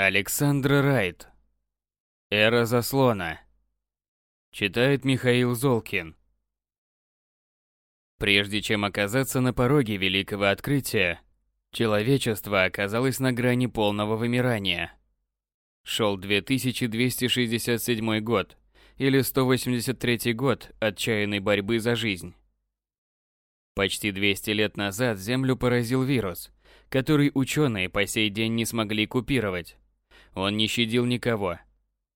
Александра Райт. Эра заслона. Читает Михаил Золкин. Прежде чем оказаться на пороге великого открытия, человечество оказалось на грани полного вымирания. Шел 2267 год, или 183 год отчаянной борьбы за жизнь. Почти 200 лет назад Землю поразил вирус, который ученые по сей день не смогли купировать. Он не щадил никого.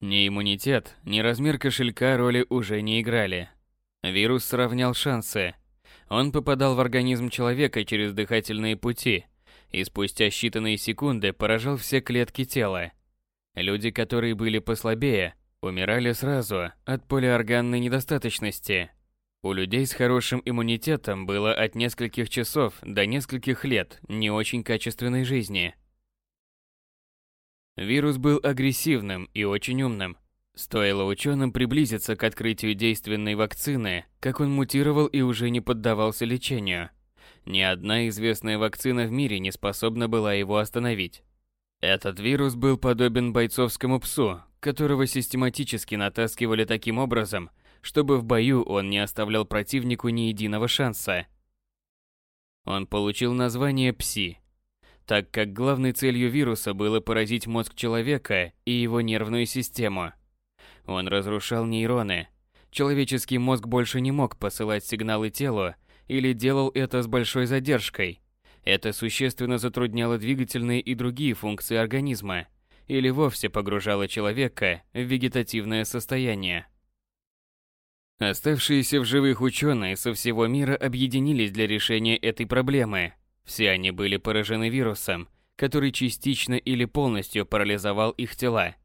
Ни иммунитет, ни размер кошелька роли уже не играли. Вирус сравнял шансы. Он попадал в организм человека через дыхательные пути и спустя считанные секунды поражал все клетки тела. Люди, которые были послабее, умирали сразу от полиорганной недостаточности – у людей с хорошим иммунитетом было от нескольких часов до нескольких лет не очень качественной жизни. Вирус был агрессивным и очень умным. Стоило ученым приблизиться к открытию действенной вакцины, как он мутировал и уже не поддавался лечению. Ни одна известная вакцина в мире не способна была его остановить. Этот вирус был подобен бойцовскому псу, которого систематически натаскивали таким образом – чтобы в бою он не оставлял противнику ни единого шанса. Он получил название Пси, так как главной целью вируса было поразить мозг человека и его нервную систему. Он разрушал нейроны. Человеческий мозг больше не мог посылать сигналы телу или делал это с большой задержкой. Это существенно затрудняло двигательные и другие функции организма или вовсе погружало человека в вегетативное состояние. Оставшиеся в живых ученые со всего мира объединились для решения этой проблемы. Все они были поражены вирусом, который частично или полностью парализовал их тела.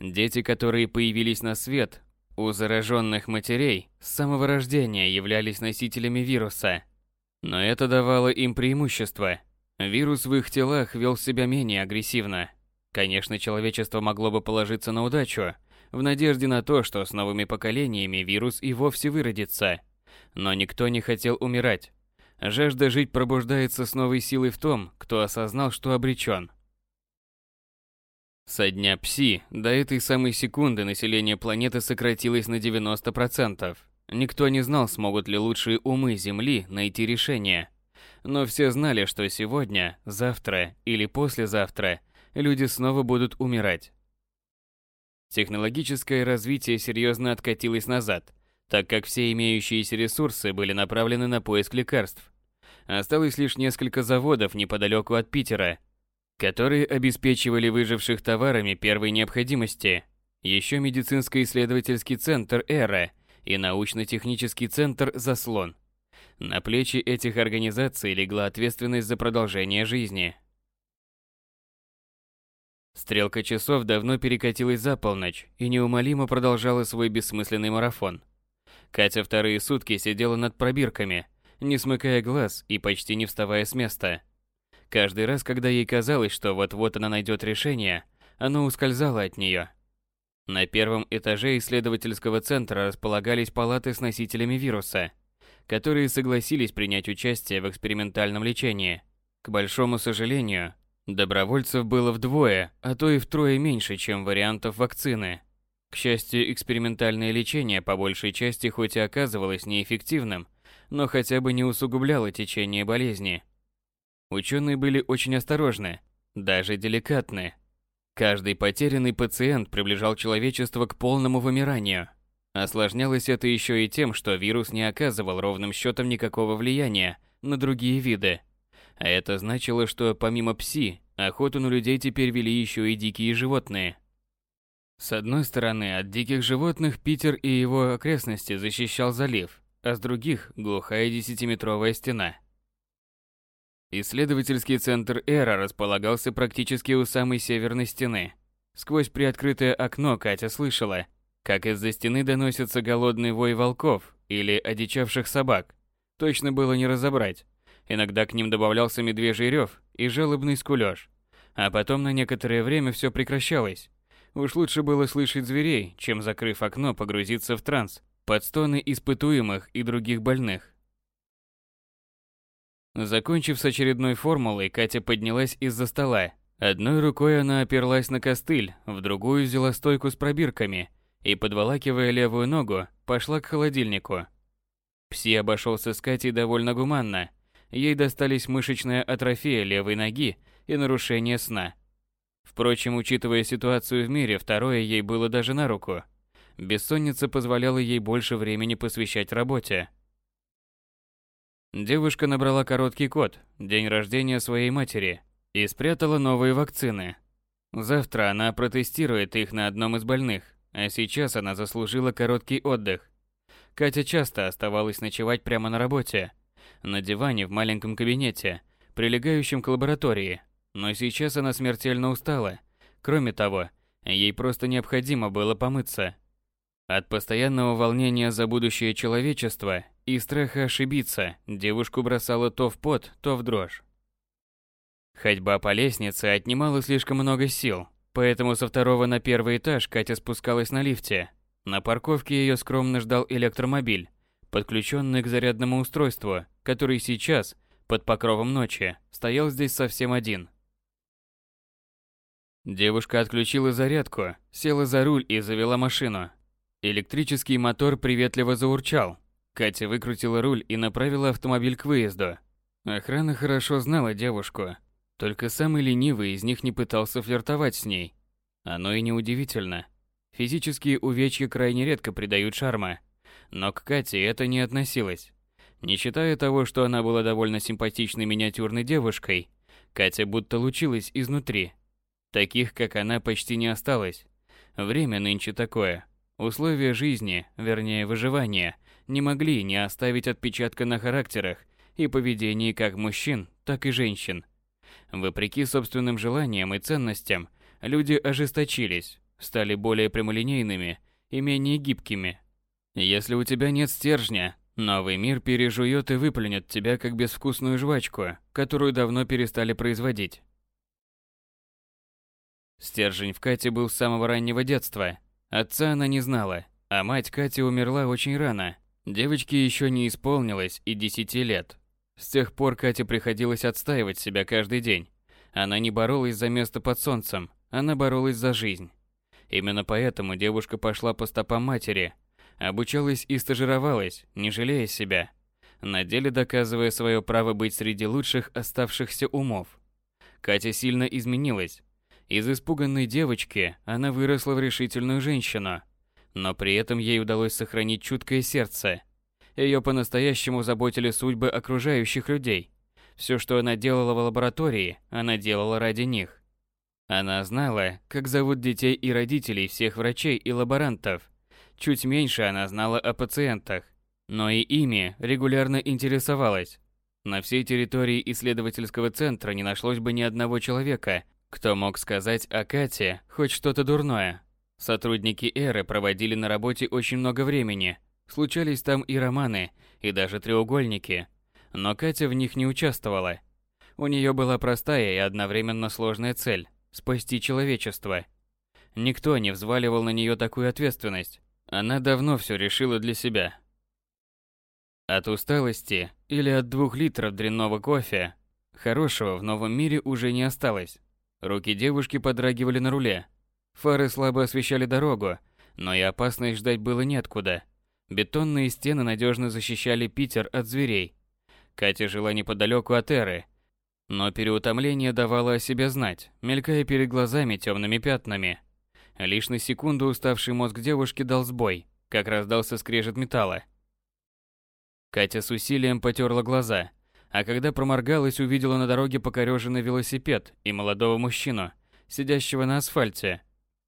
Дети, которые появились на свет у зараженных матерей, с самого рождения являлись носителями вируса. Но это давало им преимущество. Вирус в их телах вел себя менее агрессивно. Конечно, человечество могло бы положиться на удачу, в надежде на то, что с новыми поколениями вирус и вовсе выродится. Но никто не хотел умирать. Жажда жить пробуждается с новой силой в том, кто осознал, что обречен. Со дня Пси до этой самой секунды население планеты сократилось на 90%. Никто не знал, смогут ли лучшие умы Земли найти решение. Но все знали, что сегодня, завтра или послезавтра люди снова будут умирать. Технологическое развитие серьезно откатилось назад, так как все имеющиеся ресурсы были направлены на поиск лекарств. Осталось лишь несколько заводов неподалеку от Питера, которые обеспечивали выживших товарами первой необходимости. Еще медицинско-исследовательский центр «Эра» и научно-технический центр «Заслон». На плечи этих организаций легла ответственность за продолжение жизни. Стрелка часов давно перекатилась за полночь и неумолимо продолжала свой бессмысленный марафон. Катя вторые сутки сидела над пробирками, не смыкая глаз и почти не вставая с места. Каждый раз, когда ей казалось, что вот-вот она найдет решение, оно ускользало от нее. На первом этаже исследовательского центра располагались палаты с носителями вируса, которые согласились принять участие в экспериментальном лечении. К большому сожалению, Добровольцев было вдвое, а то и втрое меньше, чем вариантов вакцины. К счастью, экспериментальное лечение по большей части хоть и оказывалось неэффективным, но хотя бы не усугубляло течение болезни. Ученые были очень осторожны, даже деликатны. Каждый потерянный пациент приближал человечество к полному вымиранию. Осложнялось это еще и тем, что вирус не оказывал ровным счетом никакого влияния на другие виды – а это значило, что помимо пси, охоту на людей теперь вели еще и дикие животные. С одной стороны, от диких животных Питер и его окрестности защищал залив, а с других – глухая десятиметровая стена. Исследовательский центр Эра располагался практически у самой северной стены. Сквозь приоткрытое окно Катя слышала, как из-за стены доносится голодный вой волков или одичавших собак. Точно было не разобрать, Иногда к ним добавлялся медвежий рев и жалобный скулёж. А потом на некоторое время все прекращалось. Уж лучше было слышать зверей, чем, закрыв окно, погрузиться в транс под стоны испытуемых и других больных. Закончив с очередной формулой, Катя поднялась из-за стола, Одной рукой она оперлась на костыль, в другую взяла стойку с пробирками и, подволакивая левую ногу, пошла к холодильнику. Пси обошелся с Катей довольно гуманно. Ей достались мышечная атрофия левой ноги и нарушение сна. Впрочем, учитывая ситуацию в мире, второе ей было даже на руку. Бессонница позволяла ей больше времени посвящать работе. Девушка набрала короткий код, день рождения своей матери, и спрятала новые вакцины. Завтра она протестирует их на одном из больных, а сейчас она заслужила короткий отдых. Катя часто оставалась ночевать прямо на работе, на диване в маленьком кабинете, прилегающем к лаборатории, но сейчас она смертельно устала. Кроме того, ей просто необходимо было помыться. От постоянного волнения за будущее человечества и страха ошибиться девушку бросало то в пот, то в дрожь. Ходьба по лестнице отнимала слишком много сил, поэтому со второго на первый этаж Катя спускалась на лифте. На парковке ее скромно ждал электромобиль, подключенный к зарядному устройству, который сейчас, под покровом ночи, стоял здесь совсем один. Девушка отключила зарядку, села за руль и завела машину. Электрический мотор приветливо заурчал. Катя выкрутила руль и направила автомобиль к выезду. Охрана хорошо знала девушку. Только самый ленивый из них не пытался флиртовать с ней. Оно и не удивительно. Физические увечья крайне редко придают шарма. Но к Кате это не относилось. Не считая того, что она была довольно симпатичной миниатюрной девушкой, Катя будто лучилась изнутри. Таких, как она, почти не осталось. Время нынче такое. Условия жизни, вернее выживания, не могли не оставить отпечатка на характерах и поведении как мужчин, так и женщин. Вопреки собственным желаниям и ценностям, люди ожесточились, стали более прямолинейными и менее гибкими. Если у тебя нет стержня, новый мир пережует и выплюнет тебя как безвкусную жвачку, которую давно перестали производить. Стержень в Кате был с самого раннего детства. Отца она не знала, а мать Кати умерла очень рано. Девочке еще не исполнилось и десяти лет. С тех пор Кате приходилось отстаивать себя каждый день. Она не боролась за место под солнцем, она боролась за жизнь. Именно поэтому девушка пошла по стопам матери, обучалась и стажировалась, не жалея себя, на деле доказывая свое право быть среди лучших оставшихся умов. Катя сильно изменилась, из испуганной девочки она выросла в решительную женщину, но при этом ей удалось сохранить чуткое сердце. Ее по-настоящему заботили судьбы окружающих людей. Все, что она делала в лаборатории, она делала ради них. Она знала, как зовут детей и родителей всех врачей и лаборантов. Чуть меньше она знала о пациентах, но и ими регулярно интересовалась. На всей территории исследовательского центра не нашлось бы ни одного человека, кто мог сказать о Кате хоть что-то дурное? Сотрудники Эры проводили на работе очень много времени. Случались там и романы, и даже треугольники. Но Катя в них не участвовала. У нее была простая и одновременно сложная цель – спасти человечество. Никто не взваливал на нее такую ответственность. Она давно все решила для себя. От усталости или от двух литров дрянного кофе хорошего в новом мире уже не осталось. Руки девушки подрагивали на руле. Фары слабо освещали дорогу, но и опасность ждать было неоткуда. Бетонные стены надежно защищали Питер от зверей. Катя жила неподалеку от Эры, но переутомление давало о себе знать, мелькая перед глазами темными пятнами. Лишь на секунду уставший мозг девушки дал сбой, как раздался скрежет металла. Катя с усилием потерла глаза – а когда проморгалась, увидела на дороге покореженный велосипед и молодого мужчину, сидящего на асфальте.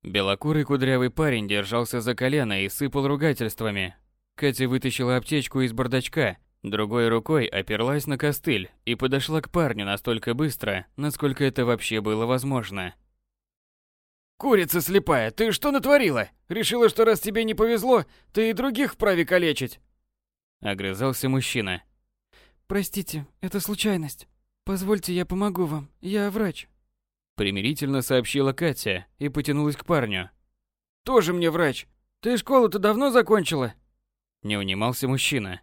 Белокурый кудрявый парень держался за колено и сыпал ругательствами. Катя вытащила аптечку из бардачка, другой рукой оперлась на костыль и подошла к парню настолько быстро, насколько это вообще было возможно. «Курица слепая, ты что натворила? Решила, что раз тебе не повезло, ты и других вправе калечить?» Огрызался мужчина. Простите, это случайность. Позвольте, я помогу вам. Я врач. Примирительно сообщила Катя и потянулась к парню. Тоже мне врач. Ты школу-то давно закончила? Не унимался мужчина.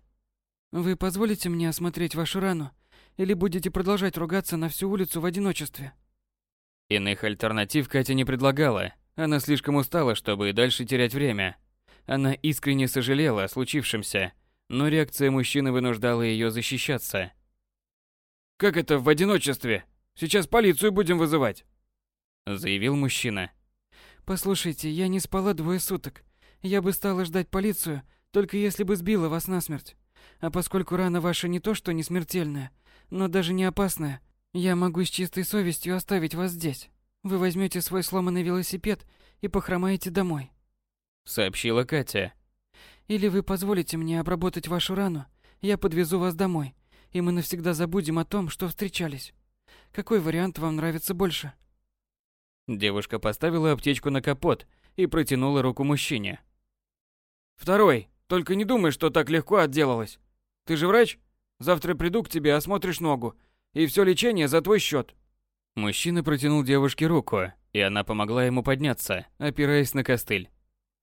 Вы позволите мне осмотреть вашу рану или будете продолжать ругаться на всю улицу в одиночестве? Иных альтернатив Катя не предлагала. Она слишком устала, чтобы и дальше терять время. Она искренне сожалела о случившемся, но реакция мужчины вынуждала ее защищаться. «Как это в одиночестве? Сейчас полицию будем вызывать!» Заявил мужчина. Послушайте, я не спала двое суток. Я бы стала ждать полицию, только если бы сбила вас насмерть. А поскольку рана ваша не то что не смертельная, но даже не опасная, я могу с чистой совестью оставить вас здесь. Вы возьмете свой сломанный велосипед и похромаете домой. Сообщила Катя. Или вы позволите мне обработать вашу рану, я подвезу вас домой, и мы навсегда забудем о том, что встречались. Какой вариант вам нравится больше? Девушка поставила аптечку на капот и протянула руку мужчине. Второй, только не думай, что так легко отделалась. Ты же врач? Завтра приду к тебе, осмотришь ногу, и все лечение за твой счет. Мужчина протянул девушке руку, и она помогла ему подняться, опираясь на костыль.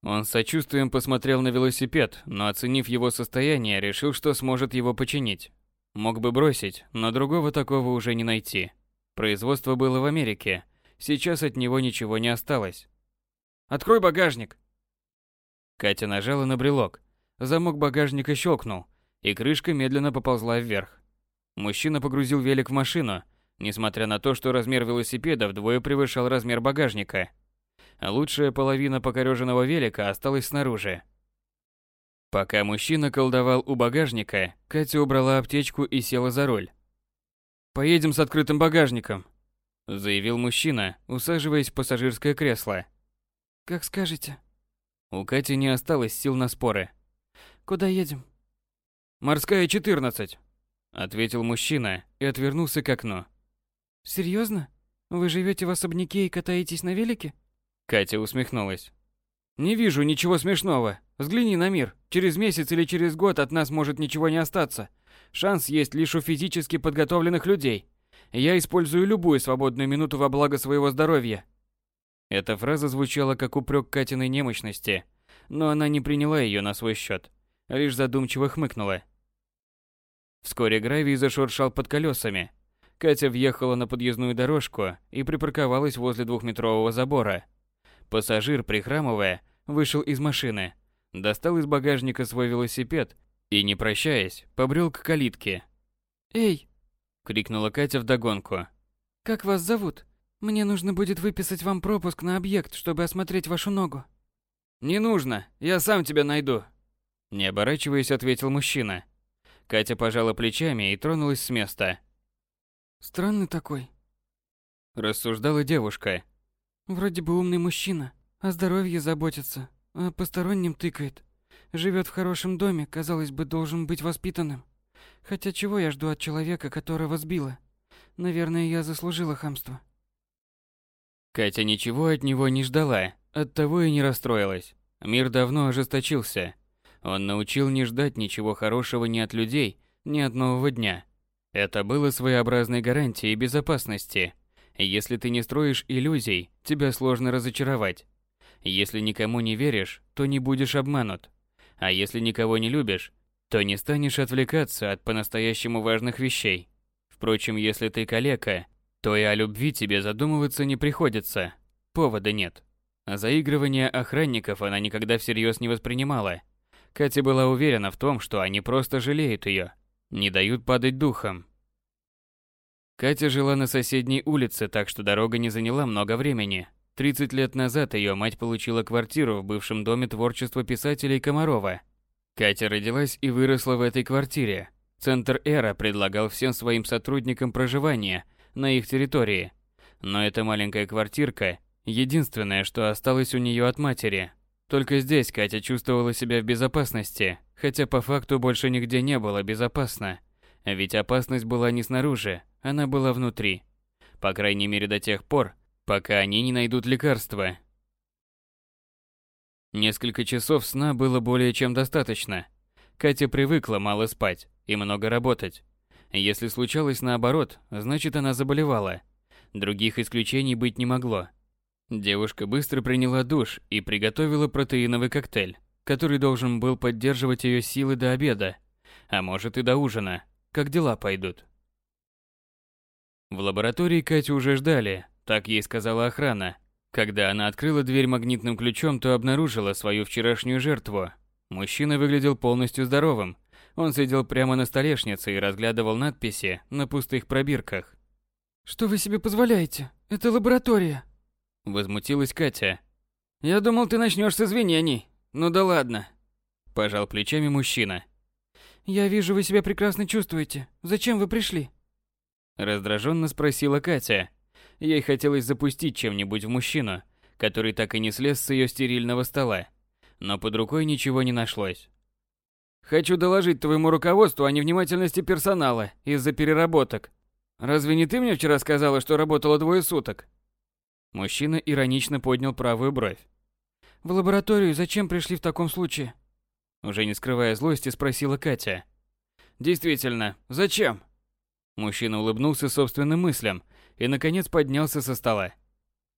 Он с сочувствием посмотрел на велосипед, но оценив его состояние, решил, что сможет его починить. Мог бы бросить, но другого такого уже не найти. Производство было в Америке, Сейчас от него ничего не осталось. «Открой багажник!» Катя нажала на брелок. Замок багажника щелкнул, и крышка медленно поползла вверх. Мужчина погрузил велик в машину, несмотря на то, что размер велосипеда вдвое превышал размер багажника. Лучшая половина покореженного велика осталась снаружи. Пока мужчина колдовал у багажника, Катя убрала аптечку и села за руль. «Поедем с открытым багажником», заявил мужчина, усаживаясь в пассажирское кресло. Как скажете. У Кати не осталось сил на споры. Куда едем? Морская 14, ответил мужчина и отвернулся к окну. Серьезно? Вы живете в особняке и катаетесь на велике? Катя усмехнулась. Не вижу ничего смешного. Взгляни на мир. Через месяц или через год от нас может ничего не остаться. Шанс есть лишь у физически подготовленных людей. Я использую любую свободную минуту во благо своего здоровья. Эта фраза звучала как упрек Катиной немощности, но она не приняла ее на свой счет, лишь задумчиво хмыкнула. Вскоре гравий зашуршал под колесами. Катя въехала на подъездную дорожку и припарковалась возле двухметрового забора. Пассажир, прихрамывая, вышел из машины, достал из багажника свой велосипед и, не прощаясь, побрел к калитке. «Эй, крикнула Катя вдогонку. Как вас зовут? Мне нужно будет выписать вам пропуск на объект, чтобы осмотреть вашу ногу. Не нужно, я сам тебя найду. Не оборачиваясь, ответил мужчина. Катя пожала плечами и тронулась с места. Странный такой, рассуждала девушка. Вроде бы умный мужчина, о здоровье заботится, а посторонним тыкает. Живет в хорошем доме, казалось бы, должен быть воспитанным. Хотя чего я жду от человека, которого сбила? Наверное, я заслужила хамство. Катя ничего от него не ждала, оттого и не расстроилась. Мир давно ожесточился. Он научил не ждать ничего хорошего ни от людей, ни от нового дня. Это было своеобразной гарантией безопасности. Если ты не строишь иллюзий, тебя сложно разочаровать. Если никому не веришь, то не будешь обманут. А если никого не любишь, то не станешь отвлекаться от по-настоящему важных вещей. Впрочем, если ты калека, то и о любви тебе задумываться не приходится. Повода нет. Заигрывание охранников она никогда всерьез не воспринимала. Катя была уверена в том, что они просто жалеют ее, не дают падать духом. Катя жила на соседней улице, так что дорога не заняла много времени. 30 лет назад ее мать получила квартиру в бывшем доме творчества писателей Комарова – Катя родилась и выросла в этой квартире. Центр Эра предлагал всем своим сотрудникам проживание на их территории. Но эта маленькая квартирка – единственное, что осталось у нее от матери. Только здесь Катя чувствовала себя в безопасности, хотя по факту больше нигде не было безопасно. Ведь опасность была не снаружи, она была внутри. По крайней мере до тех пор, пока они не найдут лекарства, Несколько часов сна было более чем достаточно. Катя привыкла мало спать и много работать. Если случалось наоборот, значит она заболевала. Других исключений быть не могло. Девушка быстро приняла душ и приготовила протеиновый коктейль, который должен был поддерживать ее силы до обеда, а может и до ужина, как дела пойдут. В лаборатории Катю уже ждали, Так ей сказала охрана. Когда она открыла дверь магнитным ключом, то обнаружила свою вчерашнюю жертву. Мужчина выглядел полностью здоровым. Он сидел прямо на столешнице и разглядывал надписи на пустых пробирках. «Что вы себе позволяете? Это лаборатория!» Возмутилась Катя. «Я думал, ты начнешь с извинений. Ну да ладно». Пожал плечами мужчина. «Я вижу, вы себя прекрасно чувствуете. Зачем вы пришли?» Раздраженно спросила Катя. Ей хотелось запустить чем-нибудь в мужчину, который так и не слез с ее стерильного стола. Но под рукой ничего не нашлось. «Хочу доложить твоему руководству о невнимательности персонала из-за переработок. Разве не ты мне вчера сказала, что работала двое суток?» Мужчина иронично поднял правую бровь. «В лабораторию зачем пришли в таком случае?» Уже не скрывая злости, спросила Катя. «Действительно, зачем?» Мужчина улыбнулся собственным мыслям и, наконец, поднялся со стола.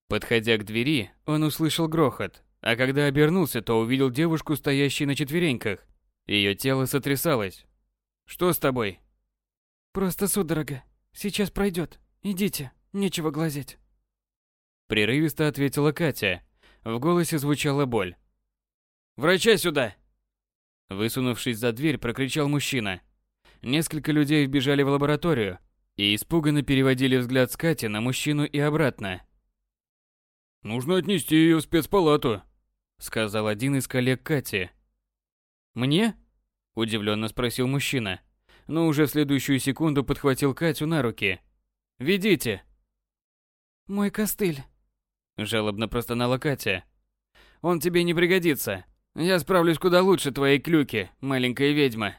Подходя к двери, он услышал грохот, а когда обернулся, то увидел девушку, стоящую на четвереньках. Ее тело сотрясалось. «Что с тобой?» «Просто судорога. Сейчас пройдет. Идите, нечего глазеть». Прерывисто ответила Катя. В голосе звучала боль. «Врача сюда!» Высунувшись за дверь, прокричал мужчина. Несколько людей вбежали в лабораторию и испуганно переводили взгляд с Кати на мужчину и обратно. «Нужно отнести ее в спецпалату», — сказал один из коллег Кати. «Мне?» — удивленно спросил мужчина, но уже в следующую секунду подхватил Катю на руки. «Ведите!» «Мой костыль», — жалобно простонала Катя. «Он тебе не пригодится. Я справлюсь куда лучше твоей клюки, маленькая ведьма».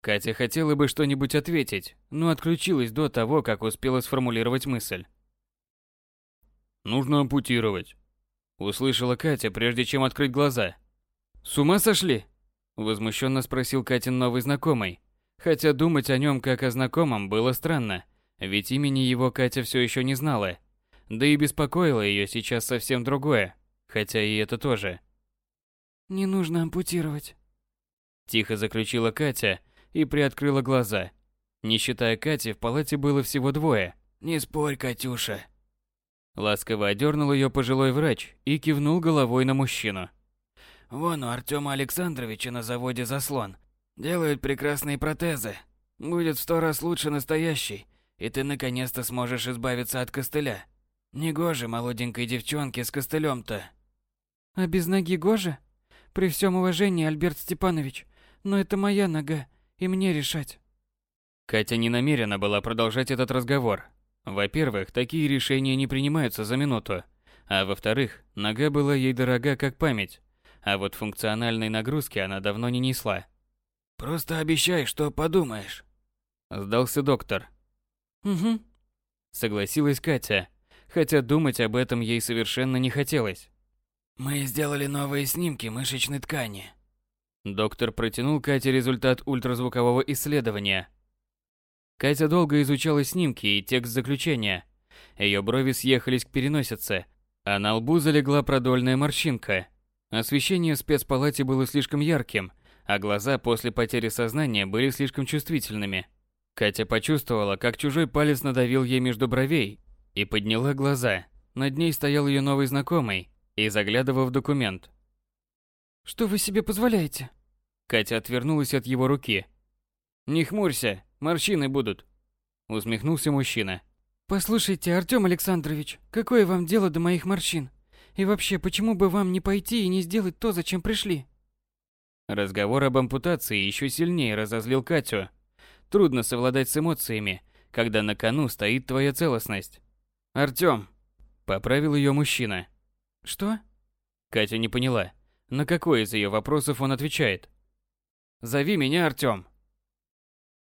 Катя хотела бы что-нибудь ответить, но отключилась до того, как успела сформулировать мысль. «Нужно ампутировать», — услышала Катя, прежде чем открыть глаза. «С ума сошли?» — возмущенно спросил Катин новый знакомый. Хотя думать о нем как о знакомом было странно, ведь имени его Катя все еще не знала. Да и беспокоило ее сейчас совсем другое, хотя и это тоже. «Не нужно ампутировать», — тихо заключила Катя, — и приоткрыла глаза. Не считая Кати, в палате было всего двое. «Не спорь, Катюша!» Ласково одернул ее пожилой врач и кивнул головой на мужчину. «Вон у Артема Александровича на заводе заслон. Делают прекрасные протезы. Будет в сто раз лучше настоящий, и ты наконец-то сможешь избавиться от костыля. Негоже молоденькой девчонке с костылем-то». «А без ноги гоже? При всем уважении, Альберт Степанович, но это моя нога, и мне решать. Катя не намерена была продолжать этот разговор. Во-первых, такие решения не принимаются за минуту. А во-вторых, нога была ей дорога как память. А вот функциональной нагрузки она давно не несла. «Просто обещай, что подумаешь», – сдался доктор. «Угу», – согласилась Катя, хотя думать об этом ей совершенно не хотелось. «Мы сделали новые снимки мышечной ткани», Доктор протянул Кате результат ультразвукового исследования. Катя долго изучала снимки и текст заключения. Ее брови съехались к переносице, а на лбу залегла продольная морщинка. Освещение в спецпалате было слишком ярким, а глаза после потери сознания были слишком чувствительными. Катя почувствовала, как чужой палец надавил ей между бровей и подняла глаза. Над ней стоял ее новый знакомый и заглядывал в документ. Что вы себе позволяете? Катя отвернулась от его руки. Не хмурься, морщины будут. Усмехнулся мужчина. Послушайте, Артём Александрович, какое вам дело до моих морщин? И вообще, почему бы вам не пойти и не сделать то, зачем пришли? Разговор об ампутации еще сильнее разозлил Катю. Трудно совладать с эмоциями, когда на кону стоит твоя целостность. Артём, поправил ее мужчина. Что? Катя не поняла. На какой из ее вопросов он отвечает? «Зови меня Артём».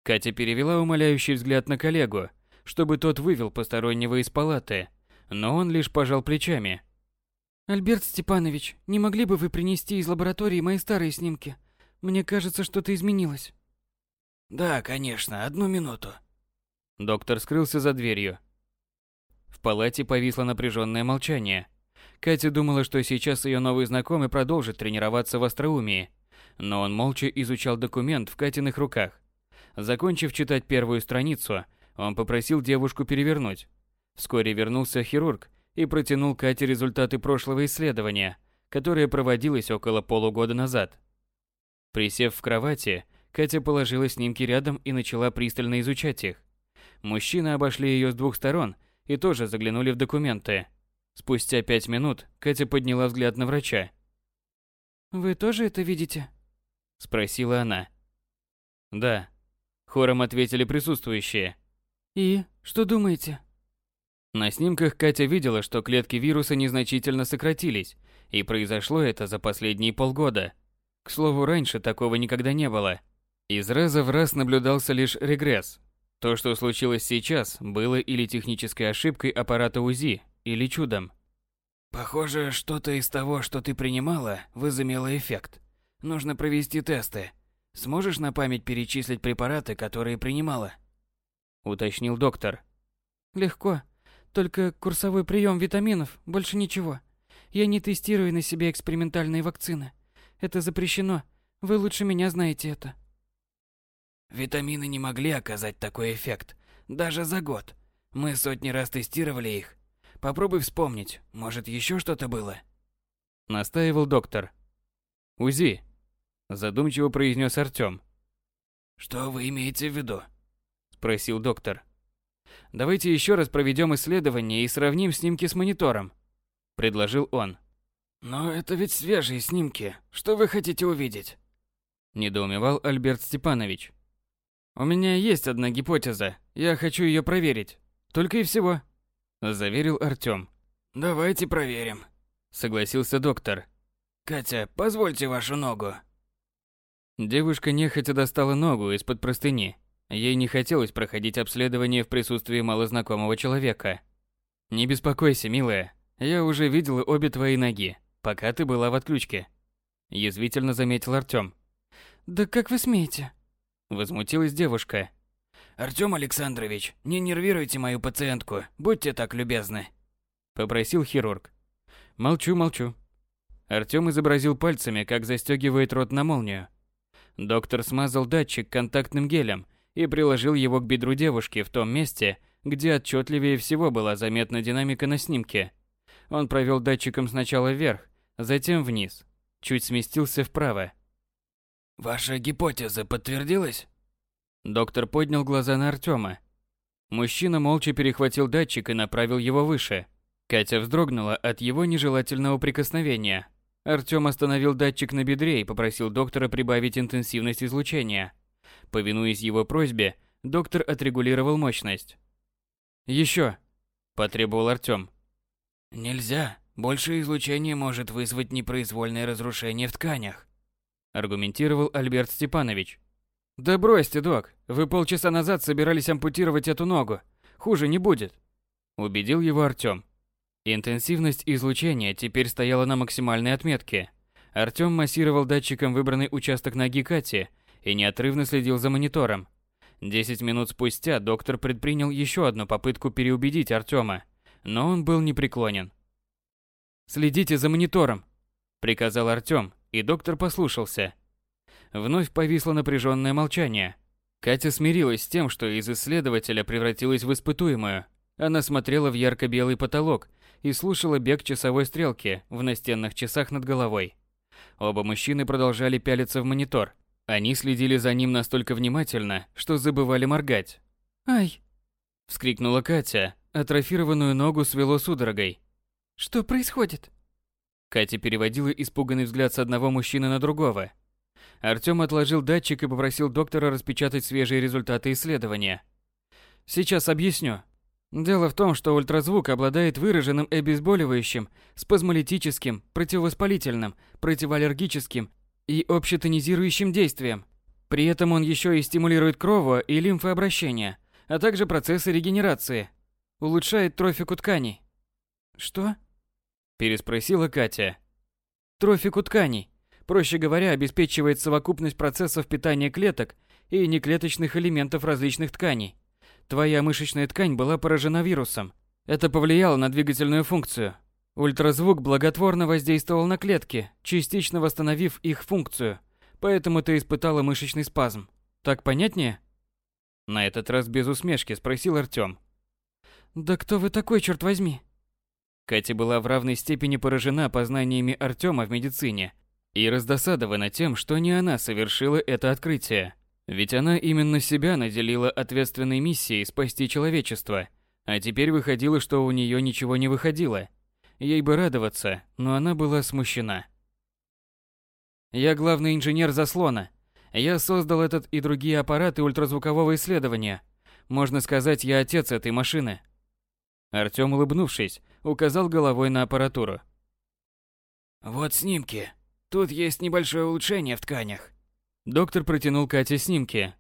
Катя перевела умоляющий взгляд на коллегу, чтобы тот вывел постороннего из палаты, но он лишь пожал плечами. «Альберт Степанович, не могли бы вы принести из лаборатории мои старые снимки? Мне кажется, что-то изменилось». «Да, конечно, одну минуту». Доктор скрылся за дверью. В палате повисло напряженное молчание. Катя думала, что сейчас ее новый знакомый продолжит тренироваться в остроумии, но он молча изучал документ в Катиных руках. Закончив читать первую страницу, он попросил девушку перевернуть. Вскоре вернулся хирург и протянул Кате результаты прошлого исследования, которое проводилось около полугода назад. Присев в кровати, Катя положила снимки рядом и начала пристально изучать их. Мужчины обошли ее с двух сторон и тоже заглянули в документы. Спустя пять минут Катя подняла взгляд на врача. «Вы тоже это видите?» – спросила она. «Да», – хором ответили присутствующие. «И что думаете?» На снимках Катя видела, что клетки вируса незначительно сократились, и произошло это за последние полгода. К слову, раньше такого никогда не было. Из раза в раз наблюдался лишь регресс. То, что случилось сейчас, было или технической ошибкой аппарата УЗИ, или чудом. Похоже, что-то из того, что ты принимала, возымело эффект. Нужно провести тесты. Сможешь на память перечислить препараты, которые принимала? Уточнил доктор. Легко. Только курсовой прием витаминов, больше ничего. Я не тестирую на себе экспериментальные вакцины. Это запрещено. Вы лучше меня знаете это. Витамины не могли оказать такой эффект. Даже за год. Мы сотни раз тестировали их. Попробуй вспомнить, может еще что-то было? Настаивал доктор. УЗИ. Задумчиво произнес Артём. Что вы имеете в виду? Спросил доктор. Давайте еще раз проведем исследование и сравним снимки с монитором, предложил он. Но это ведь свежие снимки. Что вы хотите увидеть? недоумевал Альберт Степанович. У меня есть одна гипотеза. Я хочу ее проверить. Только и всего, заверил Артём. Давайте проверим, согласился доктор. Катя, позвольте вашу ногу. Девушка нехотя достала ногу из-под простыни. Ей не хотелось проходить обследование в присутствии малознакомого человека. «Не беспокойся, милая. Я уже видела обе твои ноги, пока ты была в отключке», – язвительно заметил Артём. «Да как вы смеете?» – возмутилась девушка. «Артём Александрович, не нервируйте мою пациентку, будьте так любезны», – попросил хирург. «Молчу, молчу». Артём изобразил пальцами, как застёгивает рот на молнию. Доктор смазал датчик контактным гелем и приложил его к бедру девушки в том месте, где отчетливее всего была заметна динамика на снимке. Он провел датчиком сначала вверх, затем вниз, чуть сместился вправо. «Ваша гипотеза подтвердилась?» Доктор поднял глаза на Артема. Мужчина молча перехватил датчик и направил его выше. Катя вздрогнула от его нежелательного прикосновения. Артем остановил датчик на бедре и попросил доктора прибавить интенсивность излучения. Повинуясь его просьбе, доктор отрегулировал мощность. «Еще!» – потребовал Артём. «Нельзя. Большее излучение может вызвать непроизвольное разрушение в тканях», – аргументировал Альберт Степанович. «Да бросьте, док. Вы полчаса назад собирались ампутировать эту ногу. Хуже не будет», – убедил его Артём. Интенсивность излучения теперь стояла на максимальной отметке. Артём массировал датчиком выбранный участок ноги Кати – и неотрывно следил за монитором. Десять минут спустя доктор предпринял еще одну попытку переубедить Артема, но он был непреклонен. «Следите за монитором», – приказал Артем, и доктор послушался. Вновь повисло напряженное молчание. Катя смирилась с тем, что из исследователя превратилась в испытуемую. Она смотрела в ярко-белый потолок и слушала бег часовой стрелки в настенных часах над головой. Оба мужчины продолжали пялиться в монитор, они следили за ним настолько внимательно, что забывали моргать. «Ай!» – вскрикнула Катя, атрофированную ногу свело судорогой. «Что происходит?» Катя переводила испуганный взгляд с одного мужчины на другого. Артём отложил датчик и попросил доктора распечатать свежие результаты исследования. «Сейчас объясню. Дело в том, что ультразвук обладает выраженным обезболивающим, спазмолитическим, противовоспалительным, противоаллергическим и общетонизирующим действием. При этом он еще и стимулирует крово- и лимфообращение, а также процессы регенерации. Улучшает трофику тканей. Что? Переспросила Катя. Трофику тканей. Проще говоря, обеспечивает совокупность процессов питания клеток и неклеточных элементов различных тканей. Твоя мышечная ткань была поражена вирусом. Это повлияло на двигательную функцию, Ультразвук благотворно воздействовал на клетки, частично восстановив их функцию, поэтому ты испытала мышечный спазм. Так понятнее? На этот раз без усмешки спросил Артём. Да кто вы такой, черт возьми? Катя была в равной степени поражена познаниями Артема в медицине и раздосадована тем, что не она совершила это открытие. Ведь она именно себя наделила ответственной миссией спасти человечество, а теперь выходило, что у нее ничего не выходило. Ей бы радоваться, но она была смущена. Я главный инженер заслона. Я создал этот и другие аппараты ультразвукового исследования. Можно сказать, я отец этой машины. Артём, улыбнувшись, указал головой на аппаратуру. Вот снимки. Тут есть небольшое улучшение в тканях. Доктор протянул Кате снимки.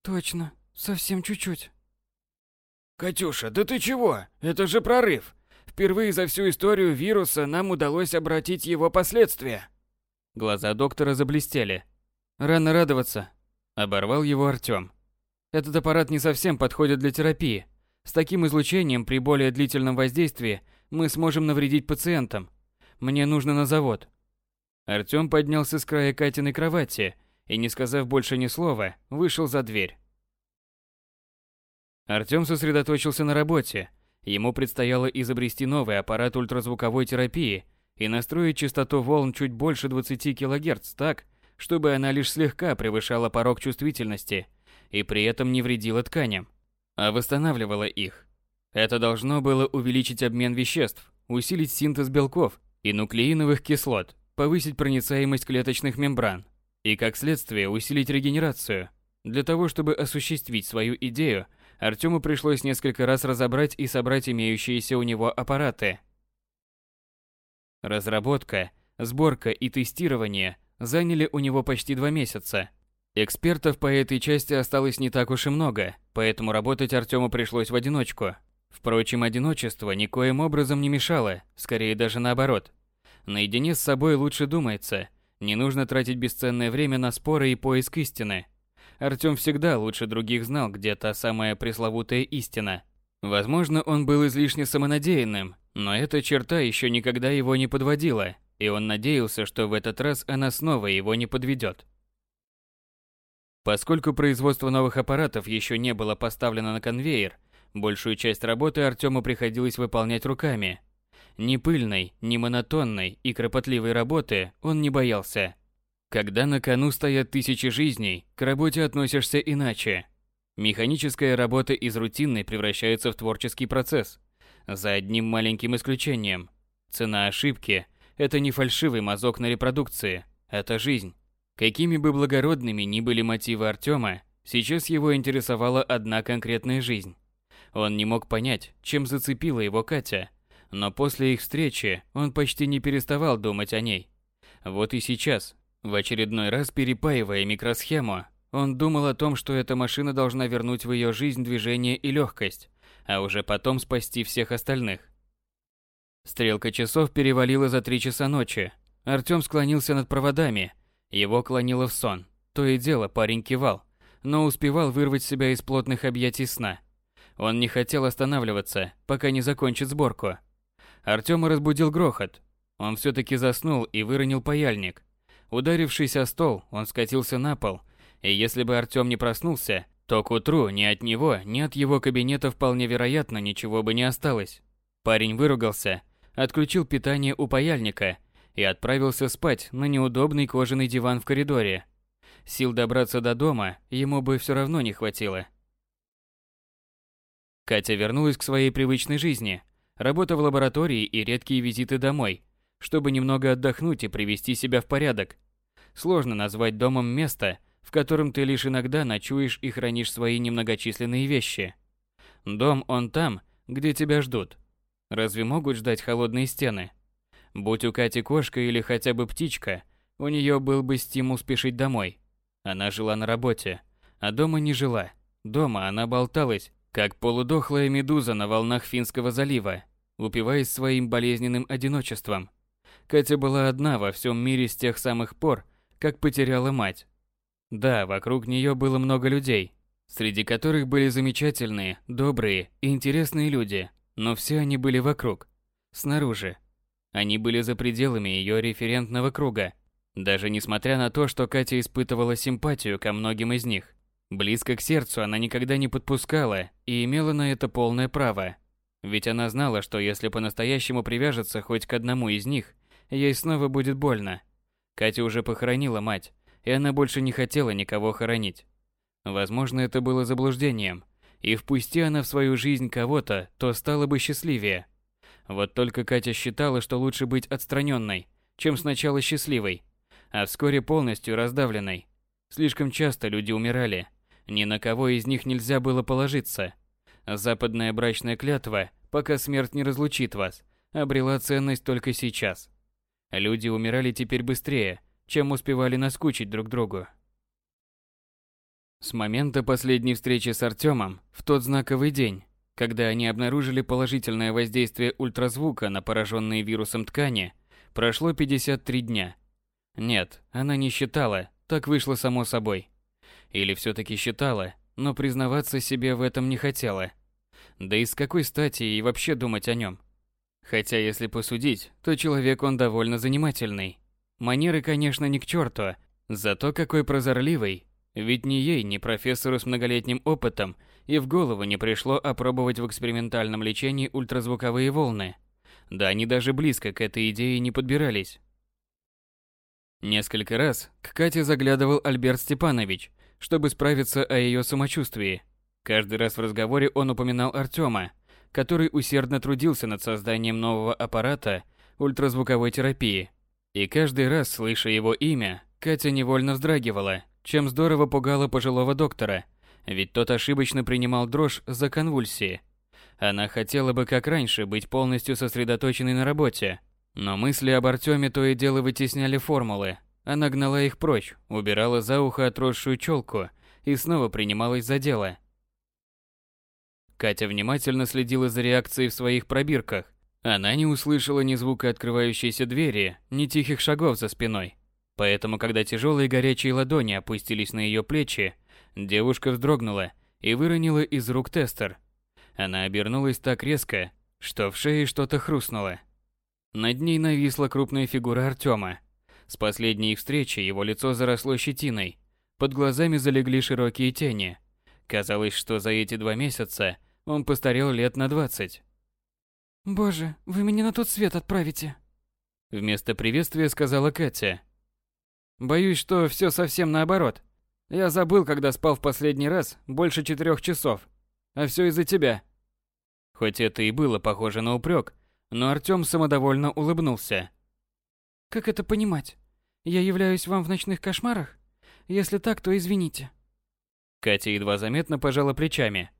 Точно, совсем чуть-чуть. Катюша, да ты чего? Это же прорыв. Впервые за всю историю вируса нам удалось обратить его последствия. Глаза доктора заблестели. Рано радоваться, оборвал его Артём. Этот аппарат не совсем подходит для терапии. С таким излучением при более длительном воздействии мы сможем навредить пациентам. Мне нужно на завод. Артём поднялся с края Катиной кровати и, не сказав больше ни слова, вышел за дверь. Артём сосредоточился на работе. Ему предстояло изобрести новый аппарат ультразвуковой терапии и настроить частоту волн чуть больше 20 кГц так, чтобы она лишь слегка превышала порог чувствительности и при этом не вредила тканям, а восстанавливала их. Это должно было увеличить обмен веществ, усилить синтез белков и нуклеиновых кислот, повысить проницаемость клеточных мембран и, как следствие, усилить регенерацию. Для того, чтобы осуществить свою идею, Артему пришлось несколько раз разобрать и собрать имеющиеся у него аппараты. Разработка, сборка и тестирование заняли у него почти два месяца. Экспертов по этой части осталось не так уж и много, поэтому работать Артему пришлось в одиночку. Впрочем, одиночество никоим образом не мешало, скорее даже наоборот. Наедине с собой лучше думается, не нужно тратить бесценное время на споры и поиск истины. Артём всегда лучше других знал, где та самая пресловутая истина. Возможно, он был излишне самонадеянным, но эта черта еще никогда его не подводила, и он надеялся, что в этот раз она снова его не подведет. Поскольку производство новых аппаратов еще не было поставлено на конвейер, большую часть работы Артему приходилось выполнять руками. Ни пыльной, ни монотонной и кропотливой работы он не боялся. Когда на кону стоят тысячи жизней, к работе относишься иначе. Механическая работа из рутинной превращается в творческий процесс. За одним маленьким исключением. Цена ошибки – это не фальшивый мазок на репродукции, это жизнь. Какими бы благородными ни были мотивы Артема, сейчас его интересовала одна конкретная жизнь. Он не мог понять, чем зацепила его Катя, но после их встречи он почти не переставал думать о ней. Вот и сейчас, в очередной раз перепаивая микросхему, он думал о том, что эта машина должна вернуть в ее жизнь движение и легкость, а уже потом спасти всех остальных. Стрелка часов перевалила за три часа ночи. Артём склонился над проводами, его клонило в сон. То и дело парень кивал, но успевал вырвать себя из плотных объятий сна. Он не хотел останавливаться, пока не закончит сборку. Артема разбудил грохот. Он все-таки заснул и выронил паяльник. Ударившись о стол, он скатился на пол, и если бы Артем не проснулся, то к утру ни от него, ни от его кабинета вполне вероятно ничего бы не осталось. Парень выругался, отключил питание у паяльника и отправился спать на неудобный кожаный диван в коридоре. Сил добраться до дома ему бы все равно не хватило. Катя вернулась к своей привычной жизни. Работа в лаборатории и редкие визиты домой, чтобы немного отдохнуть и привести себя в порядок. Сложно назвать домом место, в котором ты лишь иногда ночуешь и хранишь свои немногочисленные вещи. Дом он там, где тебя ждут. Разве могут ждать холодные стены? Будь у Кати кошка или хотя бы птичка, у нее был бы стимул спешить домой. Она жила на работе, а дома не жила. Дома она болталась, как полудохлая медуза на волнах Финского залива, упиваясь своим болезненным одиночеством. Катя была одна во всем мире с тех самых пор, как потеряла мать. Да, вокруг нее было много людей, среди которых были замечательные, добрые и интересные люди, но все они были вокруг, снаружи, они были за пределами ее референтного круга, даже несмотря на то, что Катя испытывала симпатию ко многим из них. Близко к сердцу она никогда не подпускала и имела на это полное право. Ведь она знала, что если по-настоящему привяжется хоть к одному из них, ей снова будет больно. Катя уже похоронила мать, и она больше не хотела никого хоронить. Возможно, это было заблуждением, и впусти она в свою жизнь кого-то, то стала бы счастливее. Вот только Катя считала, что лучше быть отстраненной, чем сначала счастливой, а вскоре полностью раздавленной. Слишком часто люди умирали, ни на кого из них нельзя было положиться. Западная брачная клятва, пока смерть не разлучит вас, обрела ценность только сейчас. Люди умирали теперь быстрее, чем успевали наскучить друг другу. С момента последней встречи с Артемом, в тот знаковый день, когда они обнаружили положительное воздействие ультразвука на пораженные вирусом ткани, прошло 53 дня. Нет, она не считала, так вышло само собой. Или все-таки считала, но признаваться себе в этом не хотела. Да и с какой стати ей вообще думать о нем? Хотя, если посудить, то человек он довольно занимательный. Манеры, конечно, не к черту, зато какой прозорливый, ведь ни ей, ни профессору с многолетним опытом и в голову не пришло опробовать в экспериментальном лечении ультразвуковые волны. Да они даже близко к этой идее не подбирались. Несколько раз к Кате заглядывал Альберт Степанович, чтобы справиться о ее самочувствии. Каждый раз в разговоре он упоминал Артема, который усердно трудился над созданием нового аппарата ультразвуковой терапии. И каждый раз, слыша его имя, Катя невольно вздрагивала – чем здорово пугало пожилого доктора, ведь тот ошибочно принимал дрожь за конвульсии. Она хотела бы, как раньше, быть полностью сосредоточенной на работе, но мысли об Артеме то и дело вытесняли формулы. Она гнала их прочь, убирала за ухо отросшую челку и снова принималась за дело. Катя внимательно следила за реакцией в своих пробирках. Она не услышала ни звука открывающейся двери, ни тихих шагов за спиной. Поэтому, когда тяжелые горячие ладони опустились на ее плечи, девушка вздрогнула и выронила из рук тестер. Она обернулась так резко, что в шее что-то хрустнуло. Над ней нависла крупная фигура Артема. С последней встречи его лицо заросло щетиной, под глазами залегли широкие тени. Казалось, что за эти два месяца он постарел лет на двадцать. «Боже, вы меня на тот свет отправите!» Вместо приветствия сказала Катя, Боюсь, что все совсем наоборот. Я забыл, когда спал в последний раз, больше четырех часов. А все из-за тебя. Хоть это и было похоже на упрек, но Артем самодовольно улыбнулся. Как это понимать? Я являюсь вам в ночных кошмарах? Если так, то извините. Катя едва заметно пожала плечами.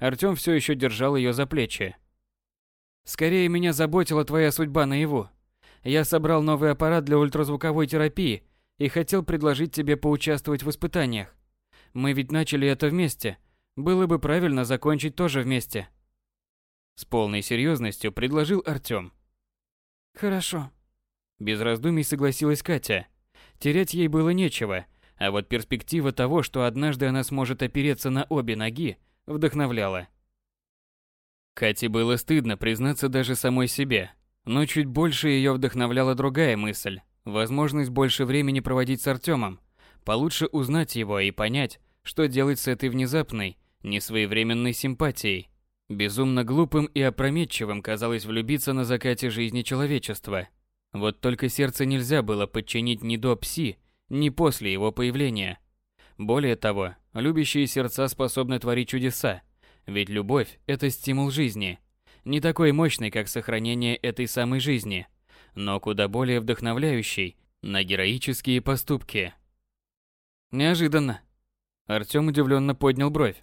Артем все еще держал ее за плечи. Скорее меня заботила твоя судьба наяву. Я собрал новый аппарат для ультразвуковой терапии и хотел предложить тебе поучаствовать в испытаниях. Мы ведь начали это вместе. Было бы правильно закончить тоже вместе. С полной серьезностью предложил Артём. Хорошо. Без раздумий согласилась Катя. Терять ей было нечего, а вот перспектива того, что однажды она сможет опереться на обе ноги, вдохновляла. Кате было стыдно признаться даже самой себе, но чуть больше ее вдохновляла другая мысль. Возможность больше времени проводить с Артемом, получше узнать его и понять, что делать с этой внезапной, несвоевременной симпатией. Безумно глупым и опрометчивым казалось влюбиться на закате жизни человечества. Вот только сердце нельзя было подчинить ни до пси, ни после его появления. Более того, любящие сердца способны творить чудеса, ведь любовь – это стимул жизни, не такой мощный, как сохранение этой самой жизни – но куда более вдохновляющий на героические поступки. Неожиданно. Артём удивленно поднял бровь.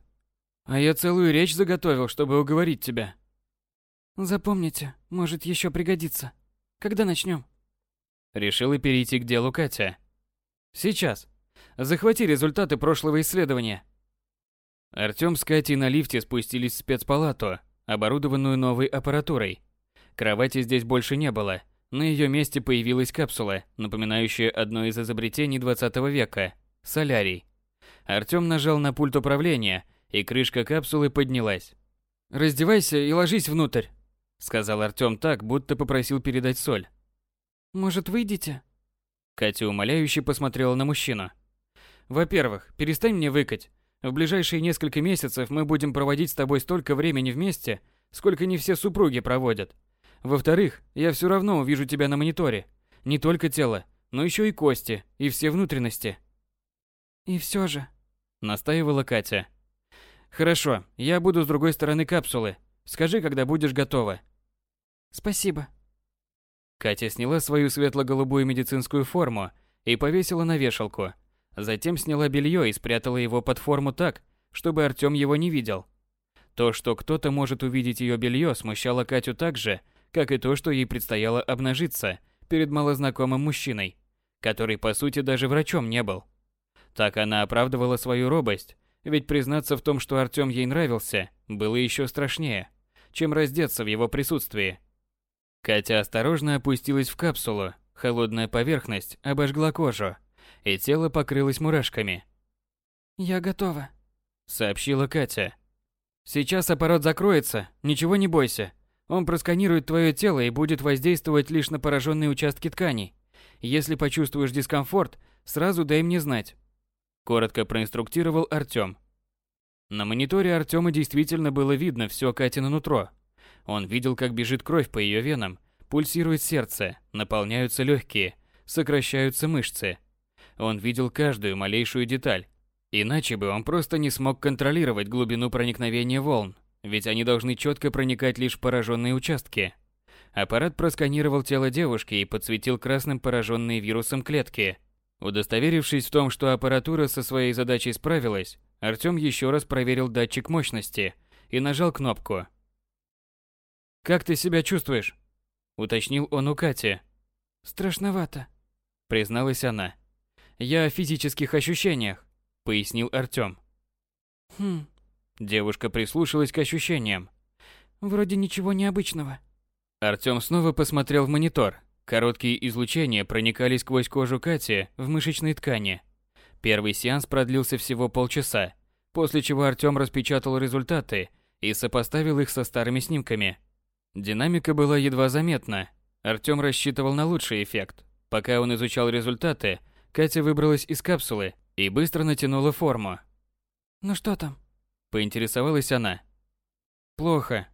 А я целую речь заготовил, чтобы уговорить тебя. Запомните, может еще пригодится. Когда начнем? Решила перейти к делу Катя. Сейчас. Захвати результаты прошлого исследования. Артём с Катей на лифте спустились в спецпалату, оборудованную новой аппаратурой. Кровати здесь больше не было, на ее месте появилась капсула, напоминающая одно из изобретений 20 века – солярий. Артём нажал на пульт управления, и крышка капсулы поднялась. «Раздевайся и ложись внутрь», – сказал Артём так, будто попросил передать соль. «Может, выйдете?» Катя умоляюще посмотрела на мужчину. «Во-первых, перестань мне выкать. В ближайшие несколько месяцев мы будем проводить с тобой столько времени вместе, сколько не все супруги проводят. Во-вторых, я все равно увижу тебя на мониторе. Не только тело, но еще и кости, и все внутренности. И все же, настаивала Катя. Хорошо, я буду с другой стороны капсулы. Скажи, когда будешь готова. Спасибо. Катя сняла свою светло-голубую медицинскую форму и повесила на вешалку. Затем сняла белье и спрятала его под форму так, чтобы Артём его не видел. То, что кто-то может увидеть ее белье, смущало Катю так же, как и то, что ей предстояло обнажиться перед малознакомым мужчиной, который по сути даже врачом не был. Так она оправдывала свою робость, ведь признаться в том, что Артём ей нравился, было еще страшнее, чем раздеться в его присутствии. Катя осторожно опустилась в капсулу, холодная поверхность обожгла кожу, и тело покрылось мурашками. «Я готова», — сообщила Катя. «Сейчас аппарат закроется, ничего не бойся. Он просканирует твое тело и будет воздействовать лишь на пораженные участки тканей. Если почувствуешь дискомфорт, сразу дай мне знать». Коротко проинструктировал Артём. На мониторе Артёма действительно было видно все Катино нутро. Он видел, как бежит кровь по ее венам, пульсирует сердце, наполняются легкие, сокращаются мышцы. Он видел каждую малейшую деталь. Иначе бы он просто не смог контролировать глубину проникновения волн, ведь они должны четко проникать лишь в пораженные участки. Аппарат просканировал тело девушки и подсветил красным пораженные вирусом клетки. Удостоверившись в том, что аппаратура со своей задачей справилась, Артём еще раз проверил датчик мощности и нажал кнопку. «Как ты себя чувствуешь?» – уточнил он у Кати. «Страшновато», – призналась она. «Я о физических ощущениях», – пояснил Артём. «Хм». Девушка прислушалась к ощущениям. «Вроде ничего необычного». Артём снова посмотрел в монитор. Короткие излучения проникали сквозь кожу Кати в мышечной ткани. Первый сеанс продлился всего полчаса, после чего Артём распечатал результаты и сопоставил их со старыми снимками. Динамика была едва заметна. Артём рассчитывал на лучший эффект. Пока он изучал результаты, Катя выбралась из капсулы и быстро натянула форму. «Ну что там?» – поинтересовалась она. «Плохо».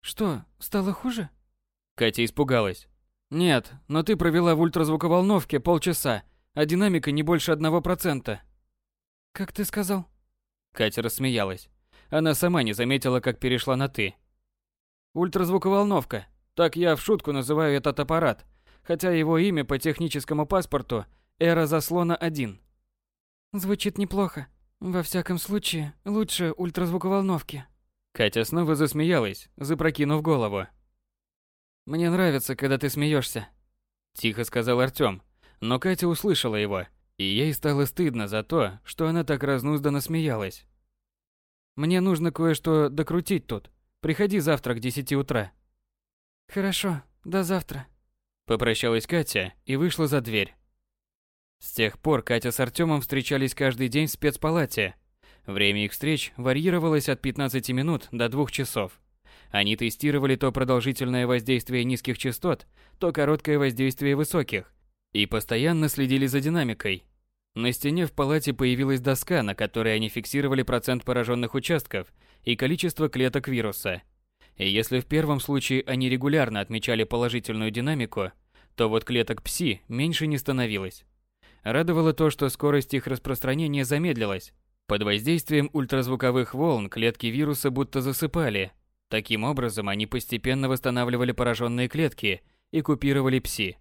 «Что, стало хуже?» Катя испугалась. «Нет, но ты провела в ультразвуковолновке полчаса, а динамика не больше одного процента». «Как ты сказал?» Катя рассмеялась. Она сама не заметила, как перешла на «ты». Ультразвуковолновка. Так я в шутку называю этот аппарат, хотя его имя по техническому паспорту Эра заслона 1. Звучит неплохо. Во всяком случае, лучше ультразвуковолновки. Катя снова засмеялась, запрокинув голову. Мне нравится, когда ты смеешься, тихо сказал Артём, но Катя услышала его, и ей стало стыдно за то, что она так разнузданно смеялась. Мне нужно кое-что докрутить тут. Приходи завтра к 10 утра. Хорошо, до завтра. Попрощалась Катя и вышла за дверь. С тех пор Катя с Артемом встречались каждый день в спецпалате. Время их встреч варьировалось от 15 минут до 2 часов. Они тестировали то продолжительное воздействие низких частот, то короткое воздействие высоких, и постоянно следили за динамикой. На стене в палате появилась доска, на которой они фиксировали процент пораженных участков и количество клеток вируса. И если в первом случае они регулярно отмечали положительную динамику, то вот клеток ПСИ меньше не становилось. Радовало то, что скорость их распространения замедлилась. Под воздействием ультразвуковых волн клетки вируса будто засыпали. Таким образом, они постепенно восстанавливали пораженные клетки и купировали ПСИ.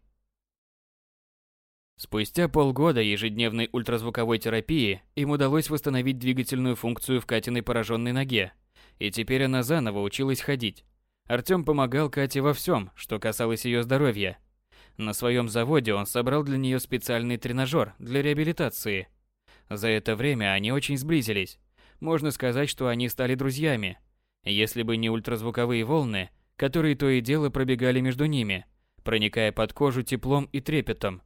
Спустя полгода ежедневной ультразвуковой терапии им удалось восстановить двигательную функцию в Катиной пораженной ноге, и теперь она заново училась ходить. Артём помогал Кате во всем, что касалось ее здоровья. На своем заводе он собрал для нее специальный тренажер для реабилитации. За это время они очень сблизились. Можно сказать, что они стали друзьями. Если бы не ультразвуковые волны, которые то и дело пробегали между ними, проникая под кожу теплом и трепетом,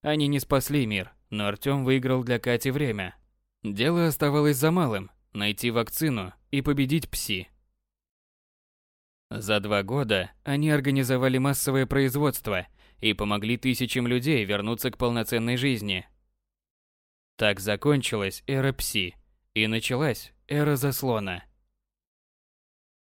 они не спасли мир, но Артём выиграл для Кати время. Дело оставалось за малым – найти вакцину и победить ПСИ. За два года они организовали массовое производство и помогли тысячам людей вернуться к полноценной жизни. Так закончилась эра ПСИ и началась эра заслона.